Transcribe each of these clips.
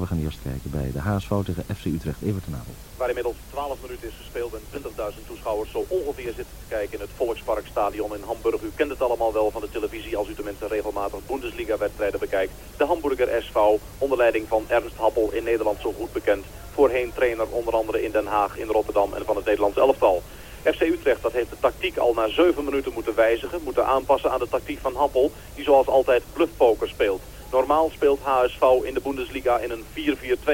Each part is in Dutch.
we gaan eerst kijken bij de HSV tegen FC Utrecht Evertonapel. Waar inmiddels 12 minuten is gespeeld en 20.000 toeschouwers zo ongeveer zitten te kijken in het Volksparkstadion in Hamburg. U kent het allemaal wel van de televisie als u tenminste regelmatig Bundesliga-wedstrijden bekijkt. De Hamburger SV onder leiding van Ernst Happel in Nederland zo goed bekend. Voorheen trainer onder andere in Den Haag, in Rotterdam en van het Nederlands elftal. FC Utrecht dat heeft de tactiek al na 7 minuten moeten wijzigen, moeten aanpassen aan de tactiek van Happel, die zoals altijd bluffpoker speelt. Normaal speelt HSV in de Bundesliga in een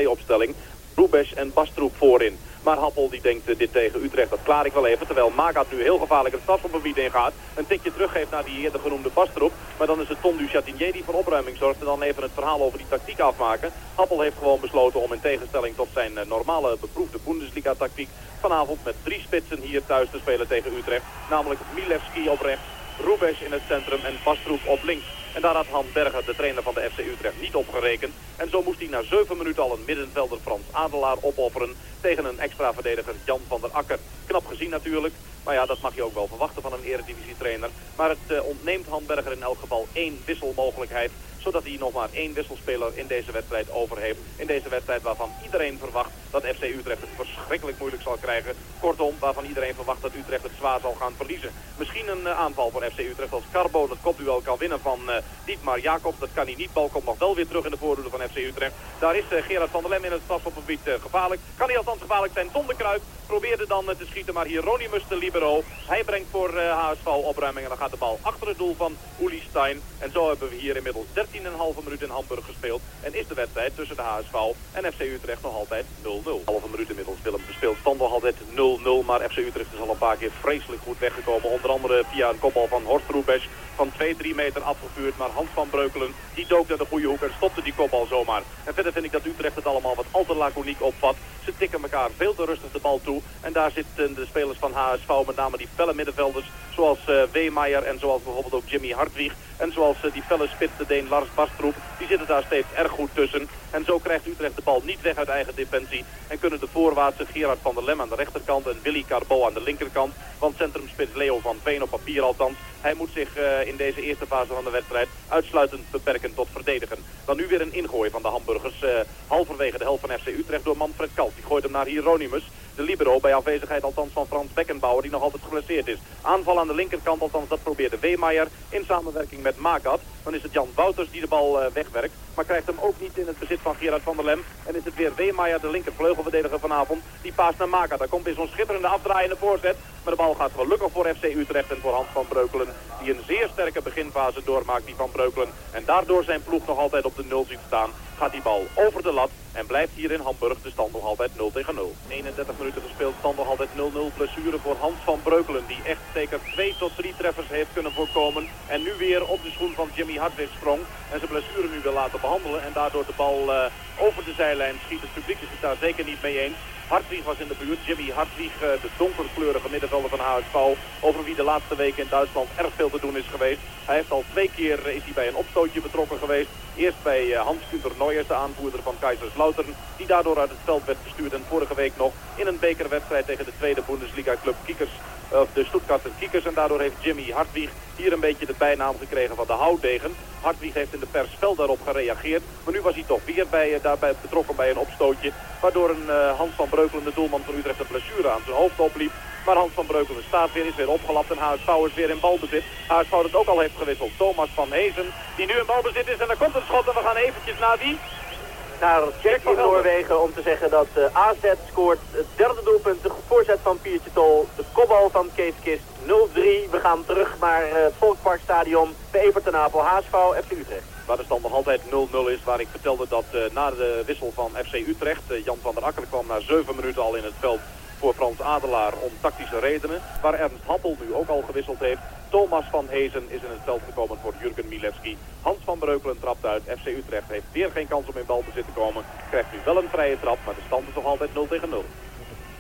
4-4-2 opstelling. Rubes en Bastroep voorin. Maar Happel die denkt eh, dit tegen Utrecht, dat klaar ik wel even. Terwijl Magat nu heel gevaarlijk het strafschopgebied ingaat. Een tikje teruggeeft naar die eerder genoemde Bastroep. Maar dan is het Ton du Chatinier die voor opruiming zorgt. En dan even het verhaal over die tactiek afmaken. Happel heeft gewoon besloten om in tegenstelling tot zijn eh, normale beproefde Bundesliga tactiek... vanavond met drie spitsen hier thuis te spelen tegen Utrecht. Namelijk Milewski op rechts, Rubes in het centrum en Bastroep op links. En daar had Han Berger, de trainer van de FC Utrecht, niet op gerekend. En zo moest hij na 7 minuten al een middenvelder Frans Adelaar opofferen tegen een extra verdediger Jan van der Akker. Knap gezien natuurlijk, maar ja, dat mag je ook wel verwachten van een eredivisie-trainer. Maar het uh, ontneemt Han Berger in elk geval één wisselmogelijkheid zodat hij nog maar één wisselspeler in deze wedstrijd over heeft. In deze wedstrijd waarvan iedereen verwacht dat FC Utrecht het verschrikkelijk moeilijk zal krijgen. Kortom, waarvan iedereen verwacht dat Utrecht het zwaar zal gaan verliezen. Misschien een uh, aanval voor FC Utrecht als Carbo het kopduel kan winnen van uh, Dietmar Jacob. Dat kan hij niet. Bal komt nog wel weer terug in de voordoelen van FC Utrecht. Daar is uh, Gerard van der Lem in het strafschopgebied gevaarlijk. Kan hij althans gevaarlijk zijn? Tom de Kruip probeerde dan te schieten, maar hier Ronimus de libero. Hij brengt voor HSV opruiming en dan gaat de bal achter het doel van Uli Stein. En zo hebben we hier inmiddels 13,5 minuut in Hamburg gespeeld. En is de wedstrijd tussen de HSV en FC Utrecht nog altijd 0-0. Halve minuut inmiddels Willem bespeelt. Stand nog altijd 0-0, maar FC Utrecht is al een paar keer vreselijk goed weggekomen. Onder andere via een kopbal van Horst Roebes van 2-3 meter afgevuurd. Maar Hans van Breukelen, die dook naar de goede hoek en stopte die kopbal zomaar. En verder vind ik dat Utrecht het allemaal wat al te laconiek opvat. Ze tikken elkaar veel te rustig de bal toe. En daar zitten de spelers van HSV, met name die felle middenvelders, zoals uh, Weemeyer en zoals bijvoorbeeld ook Jimmy Hartwig. En zoals uh, die felle spits, de Deen Lars Bastroep, die zitten daar steeds erg goed tussen. En zo krijgt Utrecht de bal niet weg uit eigen defensie. En kunnen de voorwaartse Gerard van der Lem aan de rechterkant en Willy Carbo aan de linkerkant. Want centrumspits Leo van Veen op papier althans. Hij moet zich uh, in deze eerste fase van de wedstrijd uitsluitend beperken tot verdedigen. Dan nu weer een ingooi van de Hamburgers. Uh, halverwege de helft van FC Utrecht door Manfred Kalk. Die gooit hem naar Hieronymus. De libero bij afwezigheid althans van Frans Beckenbauer die nog altijd geblesseerd is. Aanval aan de linkerkant althans dat probeerde Weemeyer in samenwerking met Magat. Dan is het Jan Wouters die de bal uh, wegwerkt. Maar krijgt hem ook niet in het bezit van Gerard van der Lem. En is het weer Weemeyer, de linkervleugelverdediger vanavond. Die paast naar Magat. Daar komt weer zo'n schitterende afdraaiende voorzet. Maar de bal gaat gelukkig voor FC Utrecht en voor Hans van Breukelen. Die een zeer sterke beginfase doormaakt, die van Breukelen. En daardoor zijn ploeg nog altijd op de nul ziet staan. Gaat die bal over de lat en blijft hier in Hamburg de stand nog altijd 0 tegen 0. 31 minuten gespeeld, stand nog altijd 0-0. Blessure voor Hans van Breukelen. Die echt zeker 2 tot 3 treffers heeft kunnen voorkomen. En nu weer op de schoen van Jimmy Hartwig sprong. En zijn blessure nu wil laten behandelen. En daardoor de bal uh, over de zijlijn schiet. Het publiek is het daar zeker niet mee eens. Hartwig was in de buurt. Jimmy Hartwig, de donkerkleurige middenvelder van HSV. Over wie de laatste weken in Duitsland erg veel te doen is geweest. Hij heeft al twee keer is hij bij een opstootje betrokken geweest. Eerst bij Hans-Günter Neuers, de aanvoerder van Kaiserslautern. Die daardoor uit het veld werd gestuurd. En vorige week nog in een bekerwedstrijd tegen de tweede Bundesliga-club Kiekers. Of de Stuttgarter Kiekers. En daardoor heeft Jimmy Hartwig hier een beetje de bijnaam gekregen van de houtdegen. Hartwig heeft in de pers fel daarop gereageerd. Maar nu was hij toch weer bij, daarbij betrokken bij een opstootje. Waardoor een uh, Hans van Breukelen, de doelman van Utrecht, een blessure aan zijn hoofd opliep. Maar Hans van Breukelen staat weer, is weer opgelapt en HSV is weer in balbezit. HSV dat ook al heeft gewisseld. Thomas van Hezen, die nu in balbezit is. En dan komt het schot en we gaan eventjes naar die naar Jack in Noorwegen om te zeggen dat uh, AZ scoort het derde doelpunt. De voorzet van Piertje Tol, de kopbal van Kees Kist 0-3. We gaan terug naar uh, het Volksparkstadion bij Everton Apel, HSV, FC Utrecht. Waar de stand nog altijd 0-0 is, waar ik vertelde dat uh, na de wissel van FC Utrecht, Jan van der Akker kwam na 7 minuten al in het veld voor Frans Adelaar om tactische redenen. Waar Ernst Happel nu ook al gewisseld heeft. Thomas van Hezen is in het veld gekomen voor Jurgen Milewski. Hans van Breukelen trapt uit. FC Utrecht heeft weer geen kans om in balbezit te komen. Krijgt nu wel een vrije trap, maar de stand is nog altijd 0 tegen 0.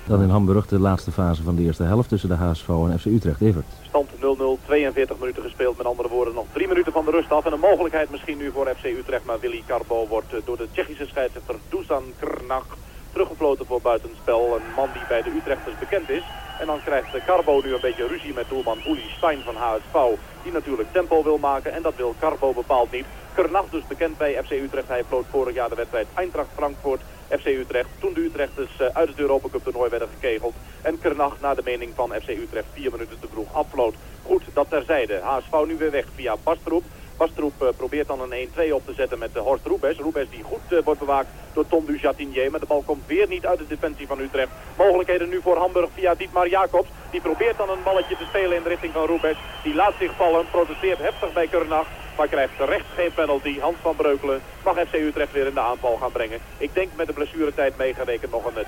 Dan in Hamburg de laatste fase van de eerste helft tussen de HSV en FC Utrecht. Evert. Stand 0-0, 42 minuten gespeeld. Met andere woorden nog 3 minuten van de rust af. En een mogelijkheid misschien nu voor FC Utrecht. Maar Willy Carbo wordt door de Tsjechische scheidsrechter Dusan Krnach teruggefloten voor buitenspel. Een man die bij de Utrechters bekend is. En dan krijgt Carbo nu een beetje ruzie met doelman Uli Stein van HSV. Die natuurlijk tempo wil maken en dat wil Carbo bepaald niet. Kernach dus bekend bij FC Utrecht. Hij floot vorig jaar de wedstrijd Eintracht Frankfurt. FC Utrecht. Toen de Utrechters uh, uit het Europa Cup toernooi werden gekegeld. En Kernach naar de mening van FC Utrecht vier minuten te vroeg afvloot. Goed, dat terzijde. HSV nu weer weg via Bastroep. Bastroep uh, probeert dan een 1-2 op te zetten met uh, Horst Roebes. Roebes die goed wordt bewaakt door Tom Dujatinier. Maar de bal komt weer niet uit de defensie van Utrecht. Mogelijkheden nu voor Hamburg via Dietmar Jacobs. Die probeert dan een balletje te spelen in de richting van Roebes. Die laat zich vallen, protesteert heftig bij Kernach. Maar krijgt terecht geen penalty. Hans van Breukelen mag FC Utrecht weer in de aanval gaan brengen. Ik denk met de blessuretijd meegerekend nog een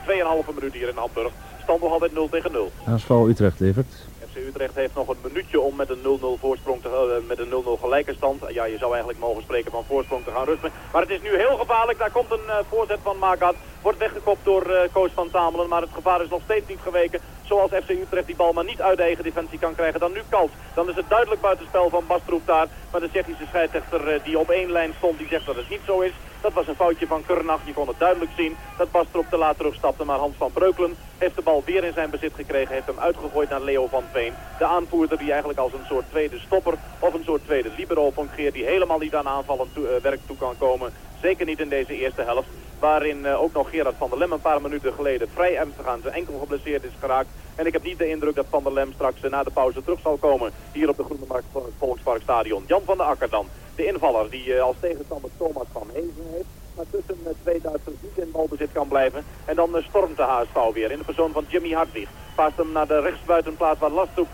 2,5 minuut hier in Hamburg. Stand nog altijd 0 tegen 0. HSV Utrecht levert. Utrecht heeft nog een minuutje om met een 0-0 voorsprong te, uh, met een 0-0 gelijke stand. Ja, je zou eigenlijk mogen spreken van voorsprong te gaan rusten. Maar het is nu heel gevaarlijk. Daar komt een uh, voorzet van Magat. Wordt weggekopt door uh, Koos van Tamelen. Maar het gevaar is nog steeds niet geweken. Zoals FC Utrecht die bal maar niet uit de eigen defensie kan krijgen. Dan nu Kals. Dan is het duidelijk buitenspel van Bastroep daar. Maar de Tsjechische scheidsrechter die op één lijn stond, die zegt dat het niet zo is. Dat was een foutje van Kurnach. Je kon het duidelijk zien dat Bastrop te laat terugstapte. Maar Hans van Breukelen heeft de bal weer in zijn bezit gekregen. Heeft hem uitgegooid naar Leo van Veen. De aanvoerder die eigenlijk als een soort tweede stopper of een soort tweede libero fungeert. Die helemaal niet aan aanvallend uh, werk toe kan komen. Zeker niet in deze eerste helft. Waarin uh, ook nog Gerard van der Lem een paar minuten geleden vrij ernstig aan zijn enkel geblesseerd is geraakt. En ik heb niet de indruk dat Van der Lem straks uh, na de pauze terug zal komen. Hier op de Groene Markt van het Volksparkstadion. Jan van der Akker dan. De invaller die uh, als tegenstander Thomas van Hezen heeft. Maar tussen uh, twee Duitsers niet in balbezit kan blijven. En dan uh, stormt de HSV weer in de persoon van Jimmy Hartwig. Paast hem naar de rechtsbuitenplaats waar Lastroep,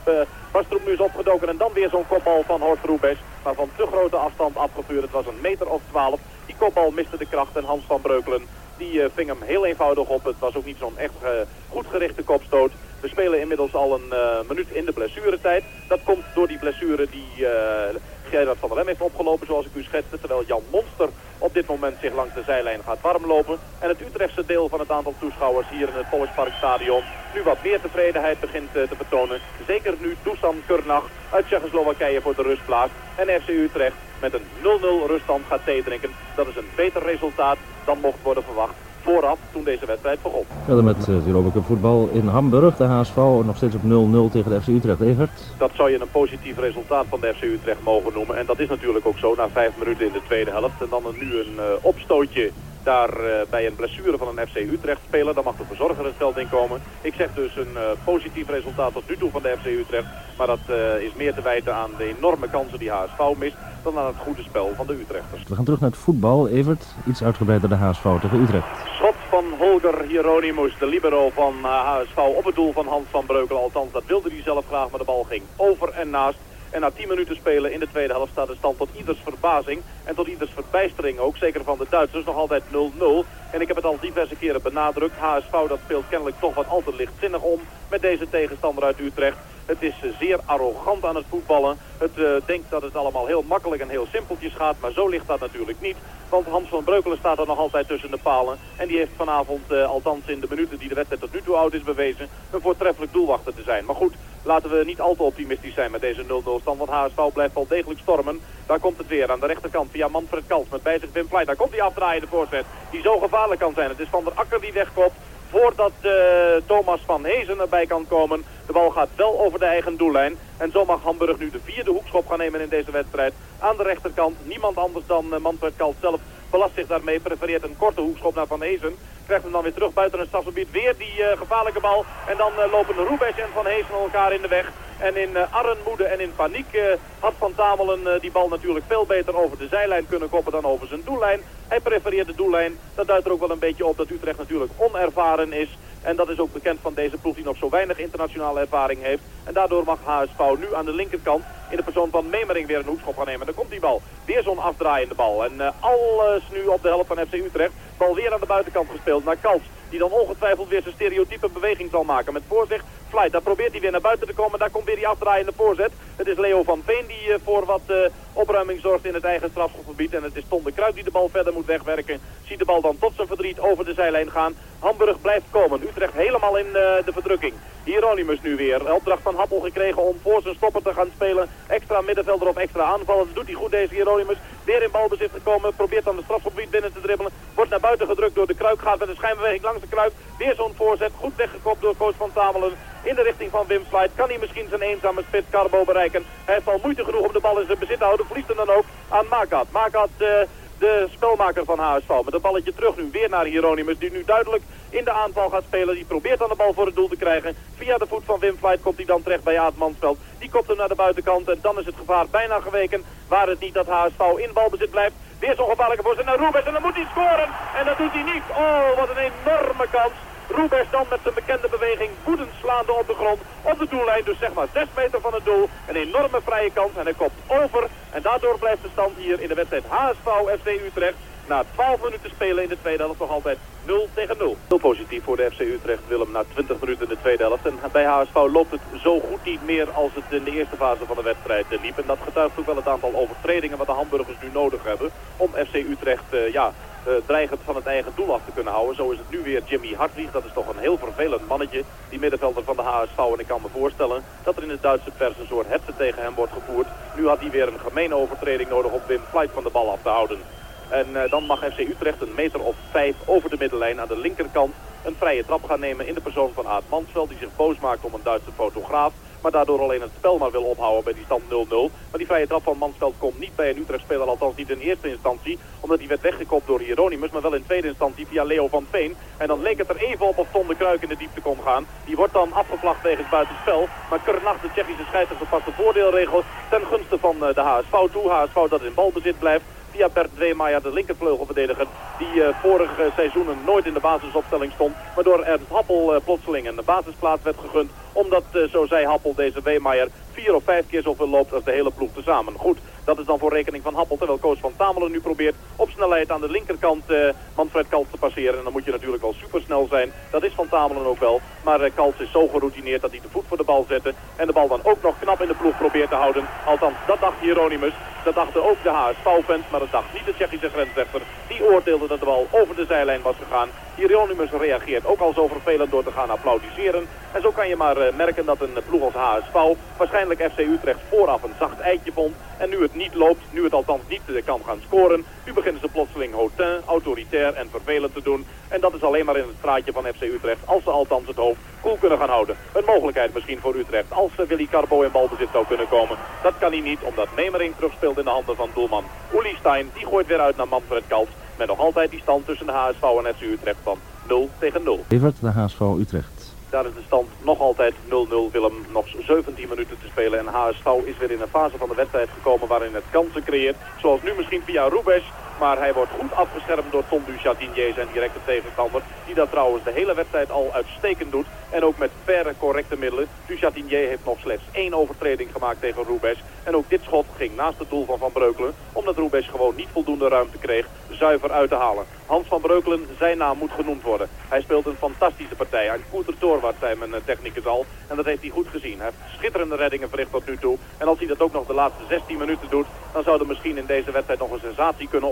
Bastroep nu is opgedoken. En dan weer zo'n kopbal van Horst Roebes. Maar van te grote afstand afgevuurd. Het was een meter of twaalf. Die kopbal miste de kracht en Hans van Breukelen die ving hem heel eenvoudig op. Het was ook niet zo'n echt goed gerichte kopstoot. We spelen inmiddels al een minuut in de blessuretijd. Dat komt door die blessure die Gerard van der Lem heeft opgelopen, zoals ik u schetste. Terwijl Jan Monster op dit moment zich langs de zijlijn gaat warmlopen. En het Utrechtse deel van het aantal toeschouwers hier in het Volksparkstadion nu wat meer tevredenheid begint te betonen. Zeker nu Dusan Kurnach uit Tsjechoslowakije voor de rustplaats. En FC Utrecht met een 0-0 ruststand gaat theedrinken. Dat is een beter resultaat dan mocht worden verwacht vooraf toen deze wedstrijd begon. Verder met uh, Europa Cup voetbal in Hamburg. De HSV nog steeds op 0-0 tegen de FC Utrecht. Evert? Dat zou je een positief resultaat van de FC Utrecht mogen noemen. En dat is natuurlijk ook zo na vijf minuten in de tweede helft. En dan nu een uh, opstootje daar uh, bij een blessure van een FC Utrecht speler. Dan mag de verzorger het veld inkomen. Ik zeg dus een uh, positief resultaat tot nu toe van de FC Utrecht. Maar dat is meer te wijten aan de enorme kansen die HSV mist dan aan het goede spel van de Utrechters. We gaan terug naar het voetbal. Evert, iets uitgebreider de HSV tegen Utrecht. Schot van Holger Hieronymus, de libero van HSV op het doel van Hans van Breukelen. Althans, dat wilde hij zelf graag, maar de bal ging over en naast. En na 10 minuten spelen in de tweede helft staat de stand tot ieders verbazing en tot ieders verbijstering ook. Zeker van de Duitsers, nog altijd 0-0. En ik heb het al diverse keren benadrukt. HSV dat speelt kennelijk toch wat al te lichtzinnig om met deze tegenstander uit Utrecht. Het is zeer arrogant aan het voetballen. Het uh, denkt dat het allemaal heel makkelijk en heel simpeltjes gaat. Maar zo ligt dat natuurlijk niet. Want Hans van Breukelen staat er nog altijd tussen de palen. En die heeft vanavond, uh, althans in de minuten die de wedstrijd tot nu toe oud is bewezen... een voortreffelijk doelwachter te zijn. Maar goed, laten we niet al te optimistisch zijn met deze 0-0 stand. Want HSV blijft wel degelijk stormen. Daar komt het weer aan de rechterkant via Manfred Kals met bij zich Wim. Daar komt die afdraaiende voorzet die zo gevaarlijk kan zijn. Het is Van der Akker die wegkopt voordat uh, Thomas van Hezen erbij kan komen. De bal gaat wel over de eigen doellijn. En zo mag Hamburg nu de vierde hoekschop gaan nemen in deze wedstrijd. Aan de rechterkant niemand anders dan uh, Manfred Kalt zelf belast zich daarmee. Prefereert een korte hoekschop naar Van Hezen. Krijgt hem dan weer terug buiten het stadsgebied. Weer die uh, gevaarlijke bal. En dan uh, lopen Roebes en Van Hezen elkaar in de weg. En in uh, arrenmoede en in paniek had Van Tamelen die bal natuurlijk veel beter over de zijlijn kunnen koppen dan over zijn doellijn. Hij prefereert de doellijn. Dat duidt er ook wel een beetje op dat Utrecht natuurlijk onervaren is. En dat is ook bekend van deze ploeg die nog zo weinig internationale ervaring heeft. En daardoor mag HSV nu aan de linkerkant in de persoon van Memering weer een hoekschop gaan nemen. Dan komt die bal. Weer zo'n afdraaiende bal. En alles nu op de helft van FC Utrecht. Bal weer aan de buitenkant gespeeld naar Kals. Die dan ongetwijfeld weer zijn stereotype beweging zal maken. Met voorzicht Flight. Daar probeert hij weer naar buiten te komen. Daar komt weer die afdraaiende voorzet. Het is Leo van Veen die uh, voor wat uh, Opruiming zorgt in het eigen strafschopgebied. En het is Ton de Kruid die de bal verder moet wegwerken. Ziet de bal dan tot zijn verdriet over de zijlijn gaan. Hamburg blijft komen. Utrecht helemaal in de verdrukking. Hieronymus nu weer. Opdracht van Happel gekregen om voor zijn stopper te gaan spelen. Extra middenvelder op extra aanvallen. Doet hij goed deze Hieronymus. Weer in balbezit gekomen. Probeert dan de strafgebied binnen te dribbelen. Wordt naar buiten gedrukt door de Kruik. Gaat met een schijnbeweging langs de Kruik. Weer zo'n voorzet. Goed weggekopt door coach van Tamelen. In de richting van Wim Flight. Kan hij misschien zijn eenzame spits Carbo bereiken. Hij heeft al moeite genoeg om de bal in zijn bezit te houden. Verliest hem dan ook aan Makat. Makat... Uh, de spelmaker van HSV. Met een balletje terug nu weer naar Hieronymus. Die nu duidelijk in de aanval gaat spelen. Die probeert dan de bal voor het doel te krijgen. Via de voet van Wim Flight komt hij dan terecht bij Aad Mansveld. Die kopt hem naar de buitenkant. En dan is het gevaar bijna geweken. Waar het niet dat HSV in balbezit blijft. Weer zo'n gevaarlijke voorzet naar Rubens. En dan moet hij scoren. En dat doet hij niet. Oh, wat een enorme kans. Rubens dan met zijn bekende beweging woedend slaande op de grond. Op de doellijn, dus zeg maar 6 meter van het doel. Een enorme vrije kans en hij kopt over. En daardoor blijft de stand hier in de wedstrijd HSV FC Utrecht. Na 12 minuten spelen in de tweede helft nog altijd 0 tegen 0. Heel positief voor de FC Utrecht, Willem, na 20 minuten in de tweede helft. En bij HSV loopt het zo goed niet meer als het in de eerste fase van de wedstrijd liep. En dat getuigt ook wel het aantal overtredingen wat de hamburgers nu nodig hebben om FC Utrecht uh, ja, dreigend van het eigen doel af te kunnen houden. Zo is het nu weer Jimmy Hartwig. Dat is toch een heel vervelend mannetje, die middenvelder van de HSV. En ik kan me voorstellen dat er in de Duitse pers een soort hetze tegen hem wordt gevoerd. Nu had hij weer een gemene overtreding nodig om Wim Flight van de bal af te houden. En uh, dan mag FC Utrecht een meter of vijf over de middenlijn aan de linkerkant een vrije trap gaan nemen in de persoon van Aad Mansveld. Die zich boos maakt om een Duitse fotograaf. Maar daardoor alleen het spel maar wil ophouden bij die stand 0-0. Maar die vrije trap van Mansveld komt niet bij een Utrecht-speler. Althans niet in eerste instantie. Omdat hij werd weggekopt door Hieronymus. Maar wel in tweede instantie via Leo van Veen. En dan leek het er even op of Ton de Kruik in de diepte kon gaan. Die wordt dan afgevlacht wegens buitenspel. Maar Kurnacht, de Tsjechische scheidsrechter, past de voordeelregel ten gunste van de HSV toe. HSV dat in balbezit blijft via Bert Zweemaier, de linkervleugelverdediger, die uh, vorig uh, seizoenen nooit in de basisopstelling stond. Maar door Ernst Happel uh, plotseling een basisplaats werd gegund. Omdat, zo zei Happel, deze Weemaier vier of vijf keer zoveel loopt als de hele ploeg tezamen. Goed, dat is dan voor rekening van Happel. Terwijl coach van Tamelen nu probeert op snelheid aan de linkerkant uh, Manfred Kaltz te passeren. En dan moet je natuurlijk wel supersnel zijn. Dat is van Tamelen ook wel. Maar uh, Kaltz is zo geroutineerd dat hij de voet voor de bal zette. En de bal dan ook nog knap in de ploeg probeert te houden. Althans, dat dacht Hieronymus. Dat dachten ook de HSV-fans, maar dat dacht niet de Tsjechische grensrechter. Die oordeelde dat de bal over de zijlijn was gegaan. Hieronymus reageert ook al zo vervelend door te gaan applaudisseren. En zo kan je maar uh, merken dat een ploeg als HSV waarschijnlijk FC Utrecht vooraf een zacht eitje vond. En nu het niet loopt, nu het althans niet kan gaan scoren, nu beginnen ze plotseling hautain, autoritair en vervelend te doen. En dat is alleen maar in het straatje van FC Utrecht, als ze althans het hoofd koel kunnen gaan houden. Een mogelijkheid misschien voor Utrecht, als ze Willy Carbo in balbezit zou kunnen komen. Dat kan hij niet, omdat Memering terugspeelt in de handen van doelman Uli Stein. Die gooit weer uit naar Manfred Kaltz. Met nog altijd die stand tussen de HSV en FC Utrecht van 0 tegen 0. Evert, de HSV Utrecht. Daar is de stand nog altijd 0-0. Willem nog 17 minuten te spelen. En HSV is weer in een fase van de wedstrijd gekomen waarin het kansen creëert. Zoals nu misschien via Rubes. Maar hij wordt goed afgeschermd door Tom Duchatinier, zijn directe tegenstander. Die dat trouwens de hele wedstrijd al uitstekend doet. En ook met verre correcte middelen. Duchatinier heeft nog slechts één overtreding gemaakt tegen Rubes. En ook dit schot ging naast het doel van Van Breukelen. Omdat Rubes gewoon niet voldoende ruimte kreeg zuiver uit te halen. Hans van Breukelen, zijn naam moet genoemd worden. Hij speelt een fantastische partij. Een Koeter Torwart zei mijn technicus al. En dat heeft hij goed gezien. Hij heeft schitterende reddingen verricht tot nu toe. En als hij dat ook nog de laatste 16 minuten doet... dan zou er misschien in deze wedstrijd nog een sensatie kunnen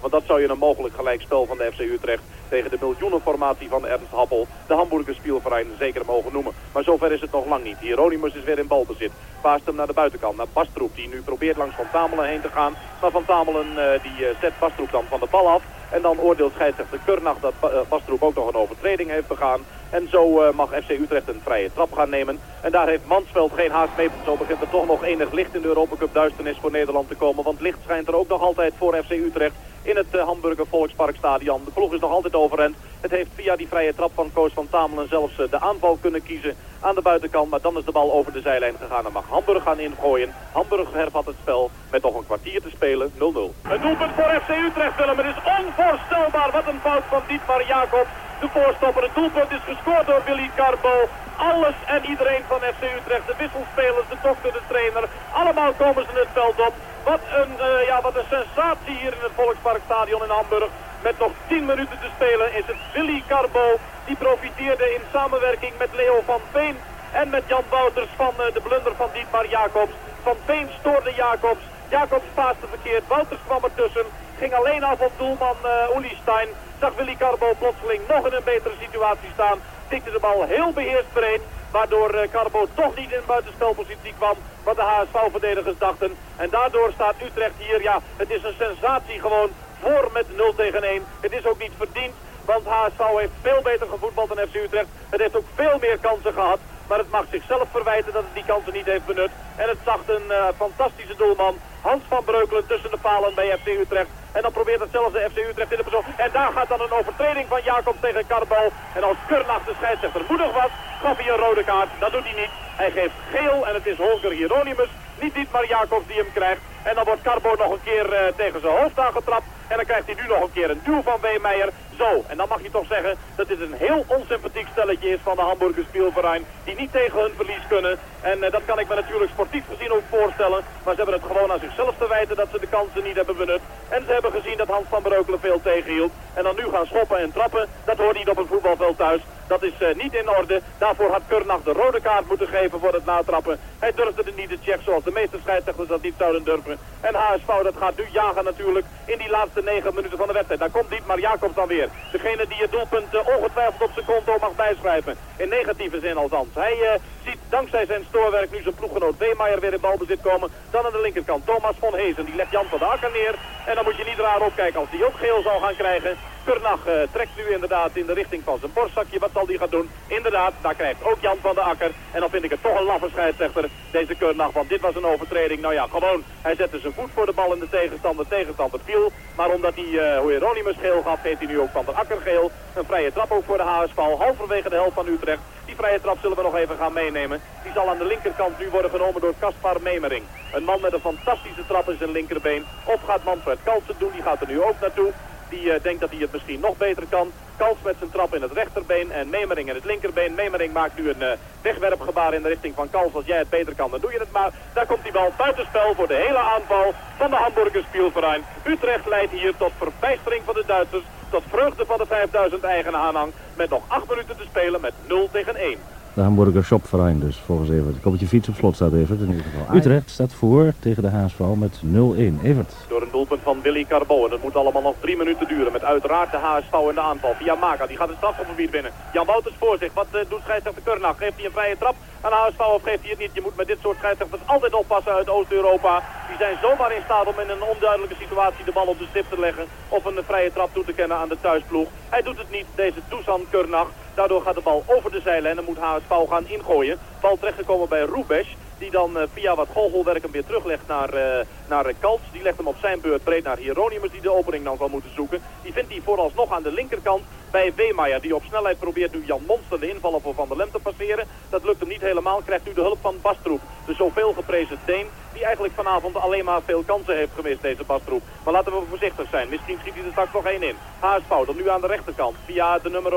Want dat zou je een mogelijk gelijkspel van de FC Utrecht... tegen de miljoenenformatie van Ernst Happel... de Hamburger Spielverein zeker mogen noemen. Maar zover is het nog lang niet. Hieronymus is weer in balbezit. Paast hem naar de buitenkant, naar Bastroep... die nu probeert langs Van Tamelen heen te gaan. Maar Van Tamelen uh, die uh, zet Bastroep dan van de bal af... En dan oordeelt scheidsrechter Kurnacht dat Bastroep ook nog een overtreding heeft begaan. En zo mag FC Utrecht een vrije trap gaan nemen. En daar heeft Mansveld geen haast mee. Zo begint er toch nog enig licht in de Europa Cup duisternis voor Nederland te komen. Want licht schijnt er ook nog altijd voor FC Utrecht in het uh, Hamburger Volksparkstadion. De ploeg is nog altijd overend. Het heeft via die vrije trap van Koos van Tamelen zelfs uh, de aanval kunnen kiezen aan de buitenkant. Maar dan is de bal over de zijlijn gegaan en mag Hamburg gaan ingooien. Hamburg hervat het spel met nog een kwartier te spelen 0-0. Een doelpunt voor FC Utrecht Willem. Het is onvoorstelbaar wat een fout van Dietmar Jacob. De voorstopper. Het doelpunt is gescoord door Willy Carbo. Alles en iedereen van FC Utrecht. De wisselspelers, de dokter, de trainer. Allemaal komen ze het veld op. Wat een, uh, ja, wat een sensatie hier in het Volksparkstadion in Hamburg. Met nog 10 minuten te spelen is het Willy Carbo. Die profiteerde in samenwerking met Leo van Veen en met Jan Wouters van uh, de blunder van Dietmar Jacobs. Van Veen stoorde Jacobs. Jacobs paaste verkeerd. Wouters kwam ertussen. Ging alleen af op doelman uh, Oelestein. Zag Willy Carbo plotseling nog in een betere situatie staan. Tikte de bal heel beheerst breed. Waardoor uh, Carbo toch niet in buitenspelpositie kwam. Wat de HSV-verdedigers dachten. En daardoor staat Utrecht hier. Ja, het is een sensatie gewoon. Voor met 0 tegen 1. Het is ook niet verdiend. Want HSV heeft veel beter gevoetbald dan FC Utrecht. Het heeft ook veel meer kansen gehad. Maar het mag zichzelf verwijten dat het die kansen niet heeft benut. En het zag een uh, fantastische doelman. Hans van Breukelen tussen de palen bij FC Utrecht. En dan probeert het zelfs de FC Utrecht in de persoon. En daar gaat dan een overtreding van Jacob tegen Carbo. En als Kurnach de scheidsrechter moedig was, gaf hij een rode kaart. Dat doet hij niet. Hij geeft geel en het is Holger Hieronymus, niet Dietmar Jacobs die hem krijgt. En dan wordt Carbo nog een keer uh, tegen zijn hoofd aangetrapt. En dan krijgt hij nu nog een keer een duw van Weemeijer. Zo, en dan mag je toch zeggen dat dit een heel onsympathiek stelletje is van de Hamburger Spielverein. Die niet tegen hun verlies kunnen. En uh, dat kan ik me natuurlijk sportief gezien ook voorstellen. Maar ze hebben het gewoon aan zichzelf te wijten dat ze de kansen niet hebben benut. En ze hebben gezien dat Hans van Breukelen veel tegenhield. En dan nu gaan schoppen en trappen, dat hoort niet op een voetbalveld thuis. Dat is uh, niet in orde. Daarvoor had Kurnach de rode kaart moeten geven voor het natrappen. Hij durfde het niet te check zoals de meeste scheidsrechters dat niet zouden durven. En HSV dat gaat nu jagen natuurlijk in die laatste negen minuten van de wedstrijd. Daar komt Dietmar Jacobs dan weer. Degene die het doelpunt uh, ongetwijfeld op zijn konto mag bijschrijven. In negatieve zin althans. Hij uh, ziet dankzij zijn stoorwerk nu zijn ploeggenoot Weemeyer weer in balbezit komen. Dan aan de linkerkant Thomas van Hezen. Die legt Jan van de Akker neer. En dan moet je niet raar opkijken als hij ook geel zal gaan krijgen. Kurnach uh, trekt nu inderdaad in de richting van zijn borstzakje. Wat zal hij gaan doen? Inderdaad, daar krijgt ook Jan van de Akker. En dan vind ik het toch een laffe scheidsrechter, deze Kurnach. Want dit was een overtreding. Nou ja, gewoon. Hij zette zijn voet voor de bal in de tegenstander. Tegenstander viel. Maar omdat hij uh, Hieronymus geel gaf, geeft hij nu ook van de Akker geel. Een vrije trap ook voor de HSV. Halverwege de helft van Utrecht. Die vrije trap zullen we nog even gaan meenemen. Die zal aan de linkerkant nu worden genomen door Kaspar Memering. Een man met een fantastische trap in zijn linkerbeen. Of gaat Manfred Kalsen doen, die gaat er nu ook naartoe. Die uh, denkt dat hij het misschien nog beter kan. Kals met zijn trap in het rechterbeen en Memering in het linkerbeen. Memering maakt nu een uh, wegwerpgebaar in de richting van Kals. Als jij het beter kan, dan doe je het maar. Daar komt die bal buitenspel voor de hele aanval van de Hamburger Spielverein. Utrecht leidt hier tot verbijstering van de Duitsers. Tot vreugde van de 5000 eigen aanhang. Met nog 8 minuten te spelen met 0 tegen 1. De Hamburger Shopverein dus, volgens Evert. Ik hoop dat je fiets op slot staat, Evert, in ieder geval. Utrecht staat voor tegen de HSV met 0-1. Evert. Door een doelpunt van Willy Carbo. En het moet allemaal nog drie minuten duren. Met uiteraard de HSV in de aanval. Via Maka, die gaat het strafgebied binnen. Jan Wouters voor zich. Wat uh, doet scheidsrechter Kurnach? Geeft hij een vrije trap aan de HSV of geeft hij het niet? Je moet met dit soort scheidsrechters altijd oppassen uit Oost-Europa. Die zijn zomaar in staat om in een onduidelijke situatie de bal op de stip te leggen. Of een vrije trap toe te kennen aan de thuisploeg. Hij doet het niet, deze Dusan Kurnach. Daardoor gaat de bal over de zijlijn en moet HSV gaan ingooien. Bal terechtgekomen bij Rubesch. Die dan uh, via wat goochelwerken weer teruglegt naar, uh, naar Kals. Die legt hem op zijn beurt breed naar Hieronymus die de opening dan zal moeten zoeken. Die vindt hij vooralsnog aan de linkerkant bij Weemeyer. Die op snelheid probeert nu Jan Monster de invallen voor Van der Lem te passeren. Dat lukt hem niet helemaal. Krijgt nu de hulp van Bastroep. De zoveel geprezen Deen. Die eigenlijk vanavond alleen maar veel kansen heeft gemist deze Bastroep. Maar laten we voorzichtig zijn. Misschien schiet hij er straks nog één in. HSV dan nu aan de rechterkant. Via de nummer,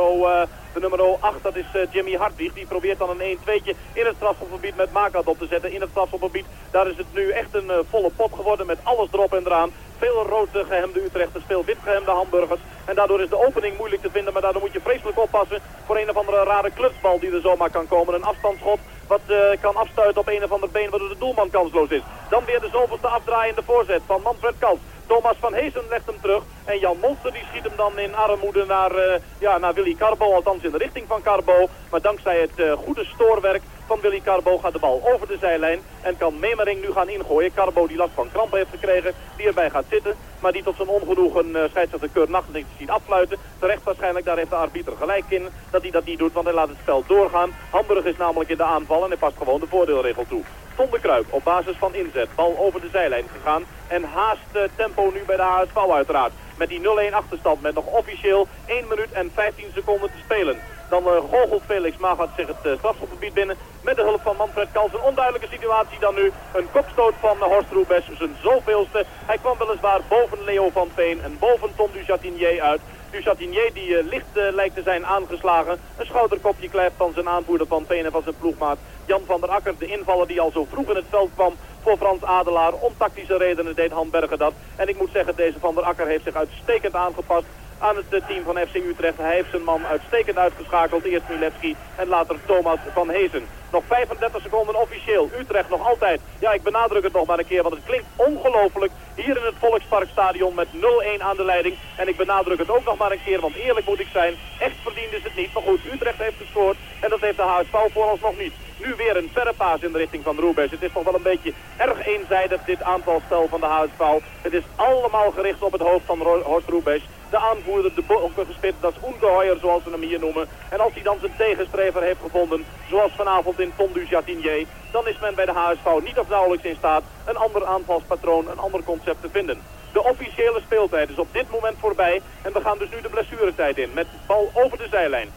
de nummer 8. Dat is Jimmy Hartwig. Die probeert dan een 1-2'tje in het strafschopgebied met Makat op te zetten. In het strafschopgebied. Daar is het nu echt een volle pot geworden met alles erop en eraan. Veel rood gehemde Utrechters, veel wit gehemde Hamburgers. En daardoor is de opening moeilijk te vinden. Maar daardoor moet je vreselijk oppassen voor een of andere rare klutsbal die er zomaar kan komen. Een afstandsschot wat uh, kan afstuiten op een of ander been waardoor de doelman kansloos is. Dan weer de zoveelste afdraaiende voorzet van Manfred Kals. Thomas van Heesen legt hem terug. En Jan Monster die schiet hem dan in armoede naar, uh, ja, naar Willy Carbo. Althans in de richting van Carbo. Maar dankzij het uh, goede stoorwerk van Willy Carbo gaat de bal over de zijlijn. En kan Memering nu gaan ingooien. Carbo die last van krampen heeft gekregen. Die erbij gaat zitten. Maar die tot zijn ongenoegen uh, scheidsrechter Keur Nacht ziet afsluiten. Terecht waarschijnlijk, daar heeft de arbiter gelijk in. Dat hij dat niet doet, want hij laat het spel doorgaan. Hamburg is namelijk in de aanval en hij past gewoon de voordeelregel toe. Ton de Kruip op basis van inzet. Bal over de zijlijn gegaan. En haast uh, tempo nu bij de HSV uiteraard. Met die 0-1 achterstand met nog officieel 1 minuut en 15 seconden te spelen. Dan uh, Felix Magath zich het uh, strafschopgebied binnen. Met de hulp van Manfred Kals. Een onduidelijke situatie dan nu. Een kopstoot van uh, Horst Roebes. Zijn zoveelste. Hij kwam weliswaar boven Leo van Veen en boven Tom du Jatinier uit. Du Chatinier die licht lijkt te zijn aangeslagen. Een schouderkopje krijgt van zijn aanvoerder van Veen en van zijn ploegmaat Jan van der Akker. De invaller die al zo vroeg in het veld kwam voor Frans Adelaar. Om tactische redenen deed Han Bergen dat. En ik moet zeggen, deze van der Akker heeft zich uitstekend aangepast aan het team van FC Utrecht. Hij heeft zijn man uitstekend uitgeschakeld. Eerst Milewski en later Thomas van Hezen. Nog 35 seconden officieel. Utrecht nog altijd. Ja, ik benadruk het nog maar een keer, want het klinkt ongelooflijk. Hier in het Volksparkstadion met 0-1 aan de leiding. En ik benadruk het ook nog maar een keer, want eerlijk moet ik zijn. Echt verdiend is het niet. Maar goed, Utrecht heeft gescoord en dat heeft de HSV vooralsnog niet. Nu weer een verre paas in de richting van Roebers. Het is toch wel een beetje erg eenzijdig dit aanvalspel van de HSV. Het is allemaal gericht op het hoofd van Horst Roebers. De aanvoerder, de gespit, dat is Ungeheuer zoals ze hem hier noemen. En als hij dan zijn tegenstrever heeft gevonden, zoals vanavond in Tondu Jatinier, dan is men bij de HSV niet of nauwelijks in staat een ander aanvalspatroon, een ander concept te vinden. De officiële speeltijd is op dit moment voorbij en we gaan dus nu de blessuretijd in met bal over de zijlijn.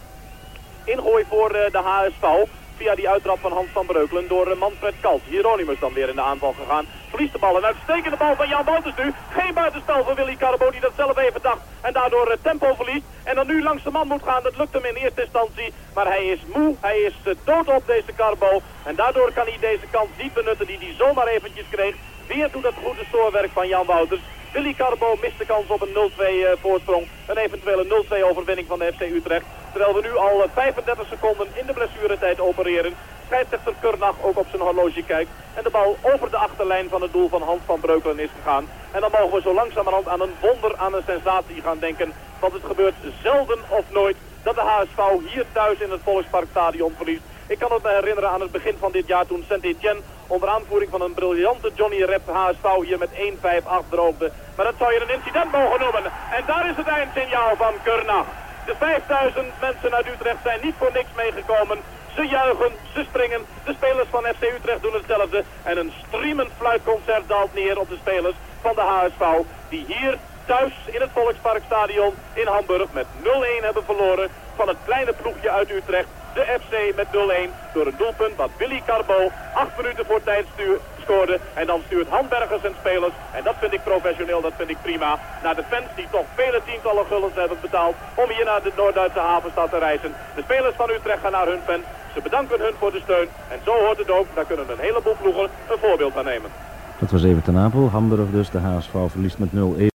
Ingooi voor eh, de HSV via die uittrap van Hans van Breukelen door eh, Manfred Kalt. Hieronymus dan weer in de aanval gegaan. Verliest de bal. Een uitstekende bal van Jan Wouters nu. Geen buitenspel van Willy Carbo die dat zelf even dacht. En daardoor het tempo verliest. En dan nu langs de man moet gaan. Dat lukt hem in eerste instantie. Maar hij is moe. Hij is eh, dood op deze Carbo. En daardoor kan hij deze kans niet benutten die hij zomaar eventjes kreeg. Weer doet het goede stoorwerk van Jan Wouters. Willy Carbo mist de kans op een 0-2 eh, voorsprong. Een eventuele 0-2 overwinning van de FC Utrecht. Terwijl we nu al 35 eh, seconden in de blessuretijd opereren. Scheidsrechter Kurnach ook op zijn horloge kijkt. En de bal over de achterlijn van het doel van Hans van Breukelen is gegaan. En dan mogen we zo langzamerhand aan een wonder, aan een sensatie gaan denken. Want het gebeurt zelden of nooit dat de HSV hier thuis in het Volksparkstadion verliest. Ik kan het me herinneren aan het begin van dit jaar toen Saint-Etienne onder aanvoering van een briljante Johnny Rep HSV hier met 1-5 afdroogde. Maar dat zou je een incident mogen noemen. En daar is het eindsignaal van Kurnach. De 5000 mensen uit Utrecht zijn niet voor niks meegekomen. Ze juichen, ze springen. De spelers van FC Utrecht doen hetzelfde. En een streamend fluitconcert daalt neer op de spelers van de HSV. Die hier thuis in het Volksparkstadion in Hamburg met 0-1 hebben verloren van het kleine ploegje uit Utrecht. De FC met 0-1 door een doelpunt wat Willy Carbo acht minuten voor tijd En dan stuurt Handbergers en spelers, en dat vind ik professioneel, dat vind ik prima, naar de fans die toch vele tientallen gullens hebben betaald om hier naar de Noord-Duitse havenstad te reizen. De spelers van Utrecht gaan naar hun fans. Ze bedanken hun voor de steun. En zo hoort het ook. Daar kunnen een heleboel ploegen een voorbeeld van nemen. Dat was even ten Apel. Hamburg dus. De HSV verliest met 0-1.